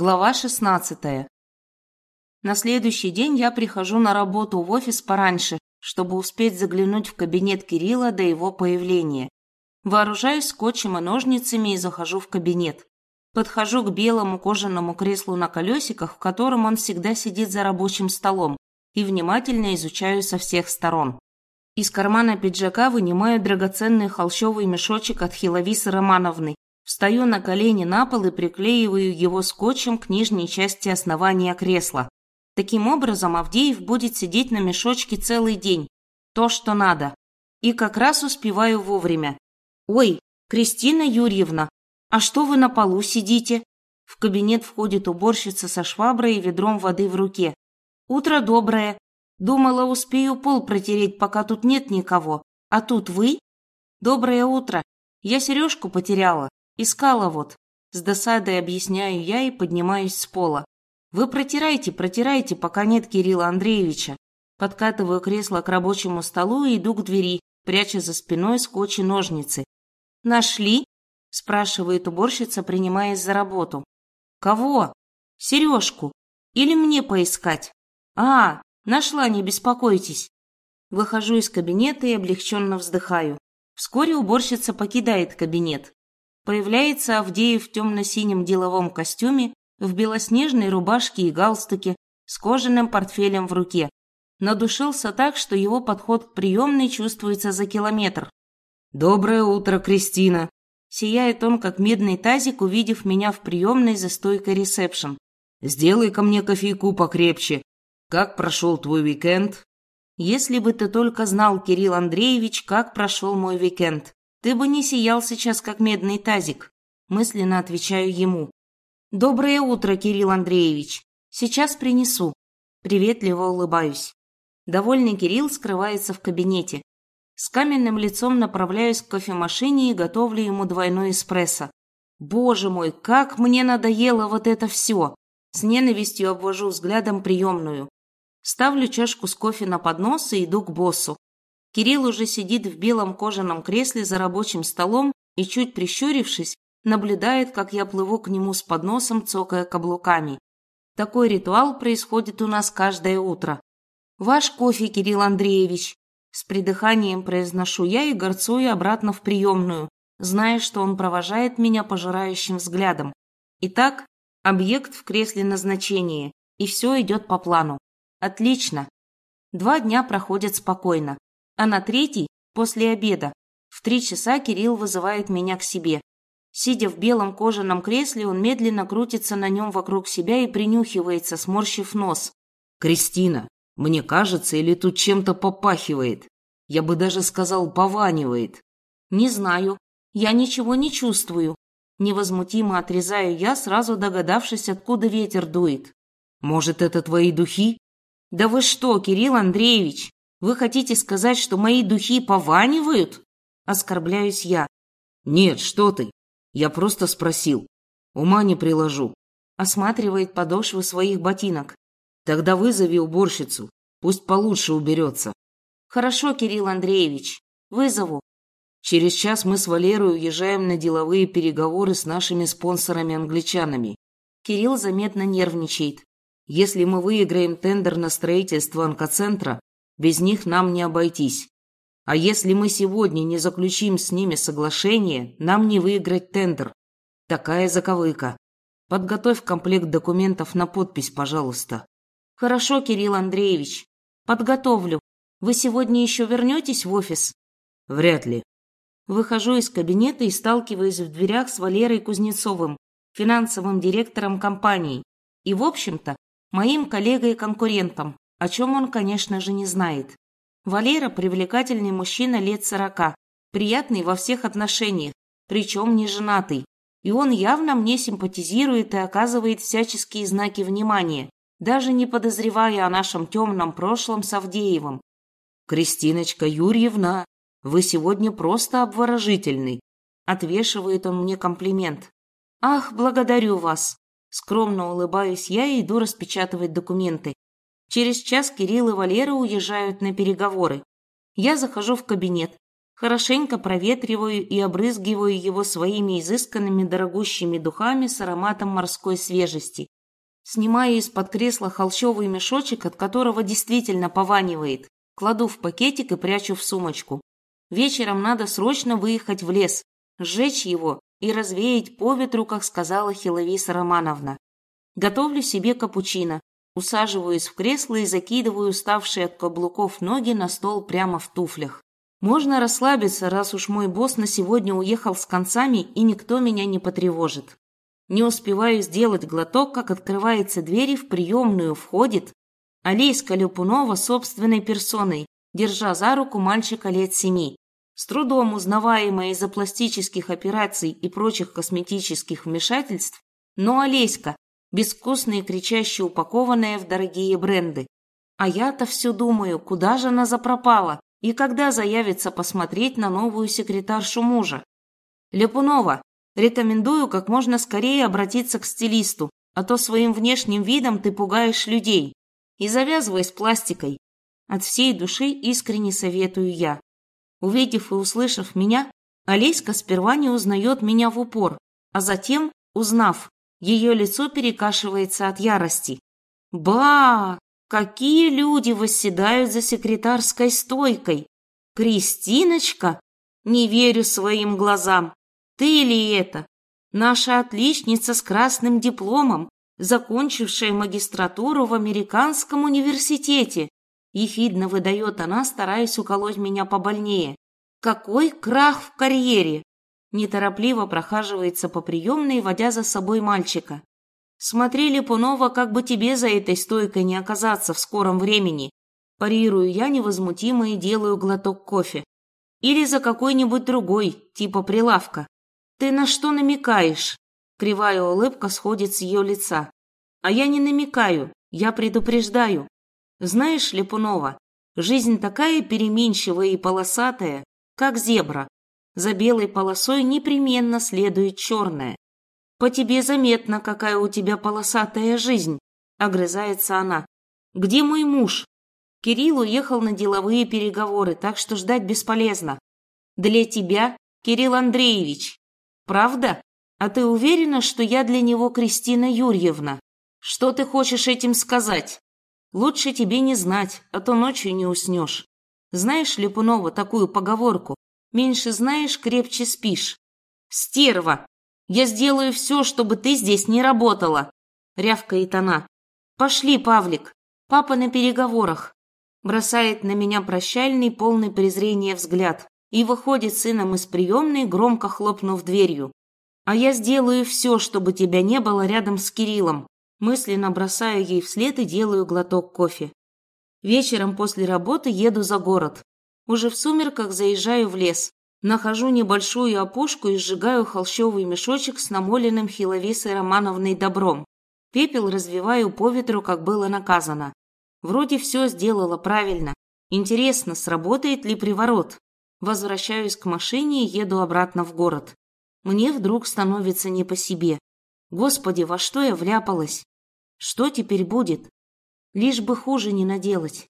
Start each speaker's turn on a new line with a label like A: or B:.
A: Глава 16. На следующий день я прихожу на работу в офис пораньше, чтобы успеть заглянуть в кабинет Кирилла до его появления. Вооружаюсь скотчем и ножницами и захожу в кабинет. Подхожу к белому кожаному креслу на колесиках, в котором он всегда сидит за рабочим столом, и внимательно изучаю со всех сторон. Из кармана пиджака вынимаю драгоценный холщовый мешочек от Хиловисы Романовны Встаю на колени на пол и приклеиваю его скотчем к нижней части основания кресла. Таким образом, Авдеев будет сидеть на мешочке целый день. То, что надо. И как раз успеваю вовремя. «Ой, Кристина Юрьевна, а что вы на полу сидите?» В кабинет входит уборщица со шваброй и ведром воды в руке. «Утро доброе. Думала, успею пол протереть, пока тут нет никого. А тут вы?» «Доброе утро. Я сережку потеряла. Искала вот. С досадой объясняю я и поднимаюсь с пола. Вы протирайте, протирайте, пока нет Кирилла Андреевича. Подкатываю кресло к рабочему столу и иду к двери, пряча за спиной скотч и ножницы. «Нашли?» – спрашивает уборщица, принимаясь за работу. «Кого?» «Сережку. Или мне поискать?» «А, нашла, не беспокойтесь». Выхожу из кабинета и облегченно вздыхаю. Вскоре уборщица покидает кабинет. Появляется Авдеев в темно-синем деловом костюме, в белоснежной рубашке и галстуке, с кожаным портфелем в руке. Надушился так, что его подход к приемной чувствуется за километр.
B: «Доброе утро, Кристина!»
A: Сияет он, как медный тазик, увидев меня в приемной за стойкой ресепшн.
B: «Сделай ко мне кофейку покрепче. Как прошел твой уикенд?»
A: «Если бы ты только знал, Кирилл Андреевич, как прошел мой уикенд. Ты бы не сиял сейчас, как медный тазик. Мысленно отвечаю ему. Доброе утро, Кирилл Андреевич. Сейчас принесу. Приветливо улыбаюсь. Довольный Кирилл скрывается в кабинете. С каменным лицом направляюсь к кофемашине и готовлю ему двойной эспрессо. Боже мой, как мне надоело вот это все! С ненавистью обвожу взглядом приемную. Ставлю чашку с кофе на поднос и иду к боссу. Кирилл уже сидит в белом кожаном кресле за рабочим столом и, чуть прищурившись, наблюдает, как я плыву к нему с подносом, цокая каблуками. Такой ритуал происходит у нас каждое утро. «Ваш кофе, Кирилл Андреевич!» С придыханием произношу я и горцую обратно в приемную, зная, что он провожает меня пожирающим взглядом. Итак, объект в кресле назначения, и все идет по плану. Отлично. Два дня проходят спокойно а на третий, после обеда, в три часа Кирилл вызывает меня к себе. Сидя в белом кожаном кресле, он медленно крутится на нем вокруг себя и принюхивается, сморщив нос.
B: «Кристина, мне кажется, или тут чем-то попахивает? Я бы даже сказал, пованивает».
A: «Не знаю. Я ничего не чувствую». Невозмутимо отрезаю я, сразу догадавшись, откуда ветер дует.
B: «Может, это твои духи?»
A: «Да вы что, Кирилл Андреевич? Вы хотите сказать, что мои духи пованивают? Оскорбляюсь я.
B: Нет, что ты. Я просто спросил. Ума не приложу.
A: Осматривает подошвы своих ботинок.
B: Тогда вызови уборщицу. Пусть получше уберется.
A: Хорошо, Кирилл Андреевич. Вызову.
B: Через час мы с Валерой уезжаем на деловые переговоры с нашими спонсорами-англичанами.
A: Кирилл заметно нервничает.
B: Если мы выиграем тендер на строительство онкоцентра, без них нам не обойтись. А если мы сегодня не заключим с ними соглашение, нам не выиграть тендер. Такая заковыка. Подготовь комплект документов на подпись, пожалуйста.
A: Хорошо, Кирилл Андреевич. Подготовлю. Вы сегодня еще вернетесь в офис?
B: Вряд ли.
A: Выхожу из кабинета и сталкиваюсь в дверях с Валерой Кузнецовым, финансовым директором компании. И, в общем-то, моим коллегой-конкурентом о чем он, конечно же, не знает. Валера – привлекательный мужчина лет сорока, приятный во всех отношениях, причем не женатый. И он явно мне симпатизирует и оказывает всяческие знаки внимания, даже не подозревая о нашем темном прошлом с Авдеевым.
B: «Кристиночка Юрьевна, вы сегодня просто обворожительный», – отвешивает он мне комплимент.
A: «Ах, благодарю вас!» Скромно улыбаюсь я и иду распечатывать документы. Через час Кирилл и Валера уезжают на переговоры. Я захожу в кабинет. Хорошенько проветриваю и обрызгиваю его своими изысканными дорогущими духами с ароматом морской свежести. Снимаю из-под кресла холщовый мешочек, от которого действительно пованивает. Кладу в пакетик и прячу в сумочку. Вечером надо срочно выехать в лес, сжечь его и развеять по ветру, как сказала Хиловиса Романовна. Готовлю себе капучино, усаживаюсь в кресло и закидываю уставшие от каблуков ноги на стол прямо в туфлях. Можно расслабиться, раз уж мой босс на сегодня уехал с концами и никто меня не потревожит. Не успеваю сделать глоток, как открывается дверь и в приемную входит Алейска Люпунова собственной персоной, держа за руку мальчика лет семи. С трудом узнаваемая из-за пластических операций и прочих косметических вмешательств, но Олеська, безвкусная и кричаще упакованная в дорогие бренды. А я-то все думаю, куда же она запропала? и когда заявится посмотреть на новую секретаршу мужа. Лепунова, рекомендую как можно скорее обратиться к стилисту, а то своим внешним видом ты пугаешь людей. И завязывай с пластикой. От всей души искренне советую я. Увидев и услышав меня, Олеська сперва не узнает меня в упор, а затем, узнав, ее лицо перекашивается от ярости. «Ба! Какие люди восседают за секретарской стойкой? Кристиночка? Не верю своим глазам. Ты ли это? Наша отличница с красным дипломом, закончившая магистратуру в американском университете. Ехидно выдает она, стараясь уколоть меня побольнее. Какой крах в карьере! Неторопливо прохаживается по приемной, водя за собой мальчика. Смотри, Липунова, как бы тебе за этой стойкой не оказаться в скором времени. Парирую я невозмутимо и делаю глоток кофе. Или за какой-нибудь другой, типа прилавка. Ты на что намекаешь? Кривая улыбка сходит с ее лица. А я не намекаю, я предупреждаю. Знаешь, Липунова, жизнь такая переменчивая и полосатая, как зебра. За белой полосой непременно следует черная. «По тебе заметно, какая у тебя полосатая жизнь», — огрызается она. «Где мой муж?» Кирилл уехал на деловые переговоры, так что ждать бесполезно. «Для тебя, Кирилл Андреевич. Правда? А ты уверена, что я для него Кристина Юрьевна? Что ты хочешь этим сказать? Лучше тебе не знать, а то ночью не уснешь. Знаешь, Липунова, такую поговорку? Меньше знаешь, крепче спишь. Стерва! Я сделаю все, чтобы ты здесь не работала!» — рявкает она. «Пошли, Павлик, папа на переговорах!» Бросает на меня прощальный, полный презрения взгляд и выходит сыном из приемной, громко хлопнув дверью. «А я сделаю все, чтобы тебя не было рядом с Кириллом!» Мысленно бросаю ей вслед и делаю глоток кофе. Вечером после работы еду за город. Уже в сумерках заезжаю в лес. Нахожу небольшую опушку и сжигаю холщовый мешочек с намоленным Хиловисой Романовной добром. Пепел развиваю по ветру, как было наказано. Вроде все сделала правильно. Интересно, сработает ли приворот? Возвращаюсь к машине и еду обратно в город. Мне вдруг становится не по себе. Господи, во что я вляпалась? Что теперь будет? Лишь бы хуже не наделать.